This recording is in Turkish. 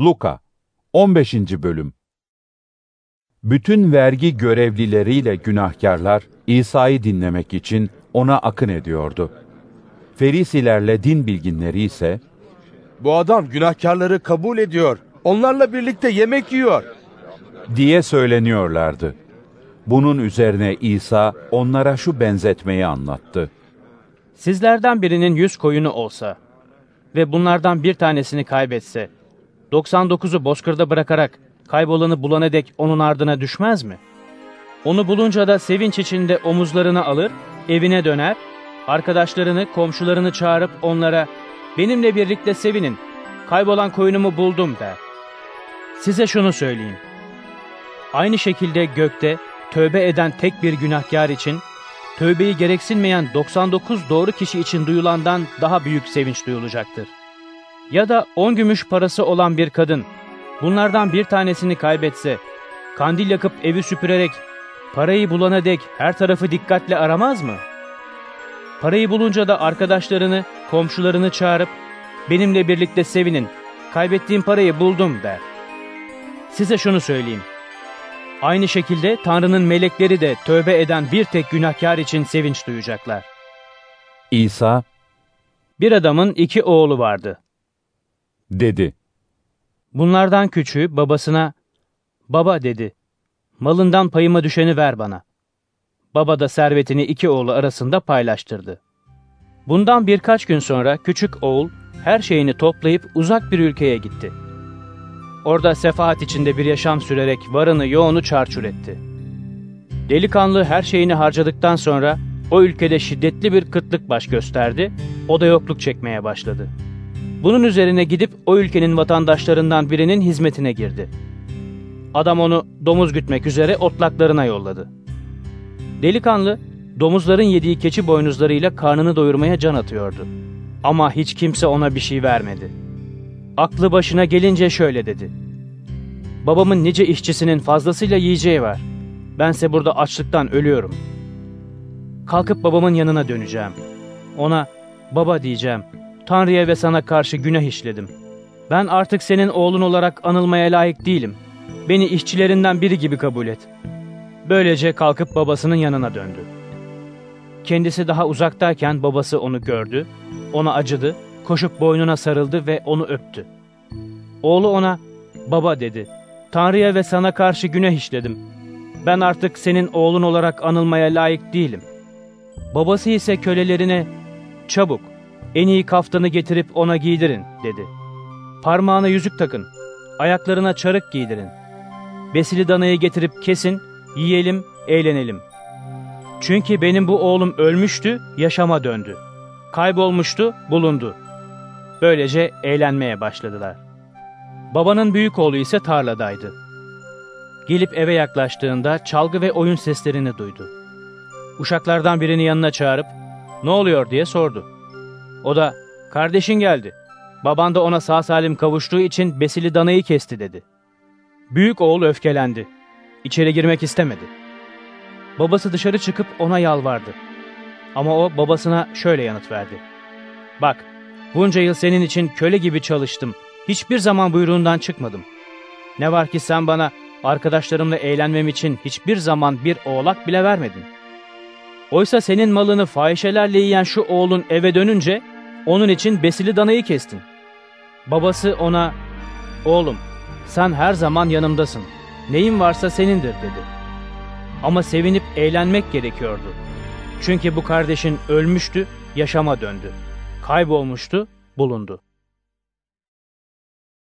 Luka 15. Bölüm Bütün vergi görevlileriyle günahkarlar İsa'yı dinlemek için ona akın ediyordu. Ferisilerle din bilginleri ise Bu adam günahkarları kabul ediyor. Onlarla birlikte yemek yiyor. diye söyleniyorlardı. Bunun üzerine İsa onlara şu benzetmeyi anlattı. Sizlerden birinin yüz koyunu olsa ve bunlardan bir tanesini kaybetse, 99'u bozkırda bırakarak kaybolanı bulana dek onun ardına düşmez mi? Onu bulunca da sevinç içinde omuzlarını alır, evine döner, arkadaşlarını, komşularını çağırıp onlara benimle birlikte sevinin, kaybolan koyunumu buldum der. Size şunu söyleyeyim. Aynı şekilde gökte tövbe eden tek bir günahkar için tövbeyi gereksinmeyen 99 doğru kişi için duyulandan daha büyük sevinç duyulacaktır. Ya da 10 gümüş parası olan bir kadın bunlardan bir tanesini kaybetse, kandil yakıp evi süpürerek parayı bulana dek her tarafı dikkatle aramaz mı? Parayı bulunca da arkadaşlarını, komşularını çağırıp benimle birlikte sevinin, kaybettiğim parayı buldum der. Size şunu söyleyeyim. Aynı şekilde Tanrı'nın melekleri de tövbe eden bir tek günahkar için sevinç duyacaklar. İsa Bir adamın iki oğlu vardı. Dedi. Bunlardan küçüğü babasına, baba dedi, malından payıma düşeni ver bana. Baba da servetini iki oğlu arasında paylaştırdı. Bundan birkaç gün sonra küçük oğul her şeyini toplayıp uzak bir ülkeye gitti. Orada sefahat içinde bir yaşam sürerek varını yoğunu çarçur etti. Delikanlı her şeyini harcadıktan sonra o ülkede şiddetli bir kıtlık baş gösterdi, o da yokluk çekmeye başladı. Bunun üzerine gidip o ülkenin vatandaşlarından birinin hizmetine girdi. Adam onu domuz gütmek üzere otlaklarına yolladı. Delikanlı, domuzların yediği keçi boynuzlarıyla karnını doyurmaya can atıyordu. Ama hiç kimse ona bir şey vermedi. Aklı başına gelince şöyle dedi. Babamın nice işçisinin fazlasıyla yiyeceği var. Bense burada açlıktan ölüyorum. Kalkıp babamın yanına döneceğim. Ona, baba diyeceğim, Tanrı'ya ve sana karşı günah işledim. Ben artık senin oğlun olarak anılmaya layık değilim. Beni işçilerinden biri gibi kabul et. Böylece kalkıp babasının yanına döndü. Kendisi daha uzaktayken babası onu gördü, ona acıdı, koşup boynuna sarıldı ve onu öptü. Oğlu ona, baba dedi, Tanrı'ya ve sana karşı günah işledim. Ben artık senin oğlun olarak anılmaya layık değilim. Babası ise kölelerine, çabuk, en iyi kaftanı getirip ona giydirin, dedi. Parmağına yüzük takın, ayaklarına çarık giydirin. Besili danayı getirip kesin, yiyelim, eğlenelim. Çünkü benim bu oğlum ölmüştü, yaşama döndü. Kaybolmuştu, bulundu. Böylece eğlenmeye başladılar. Babanın büyük oğlu ise tarladaydı. Gelip eve yaklaştığında çalgı ve oyun seslerini duydu. Uşaklardan birini yanına çağırıp, ne oluyor diye sordu. O da, kardeşin geldi. Baban da ona sağ salim kavuştuğu için besili danayı kesti dedi. Büyük oğul öfkelendi. İçeri girmek istemedi. Babası dışarı çıkıp ona yalvardı. Ama o babasına şöyle yanıt verdi. Bak, bunca yıl senin için köle gibi çalıştım. Hiçbir zaman buyruğundan çıkmadım. Ne var ki sen bana arkadaşlarımla eğlenmem için hiçbir zaman bir oğlak bile vermedin. Oysa senin malını fahişelerle yiyen şu oğlun eve dönünce onun için besili danayı kestin. Babası ona, oğlum sen her zaman yanımdasın. Neyin varsa senindir dedi. Ama sevinip eğlenmek gerekiyordu. Çünkü bu kardeşin ölmüştü, yaşama döndü. Kaybolmuştu, bulundu.